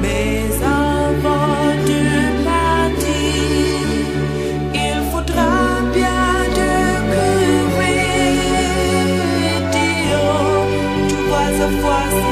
Mais avant, tu m'as il faudra bien de couvrir. Tiens, tu vois ce?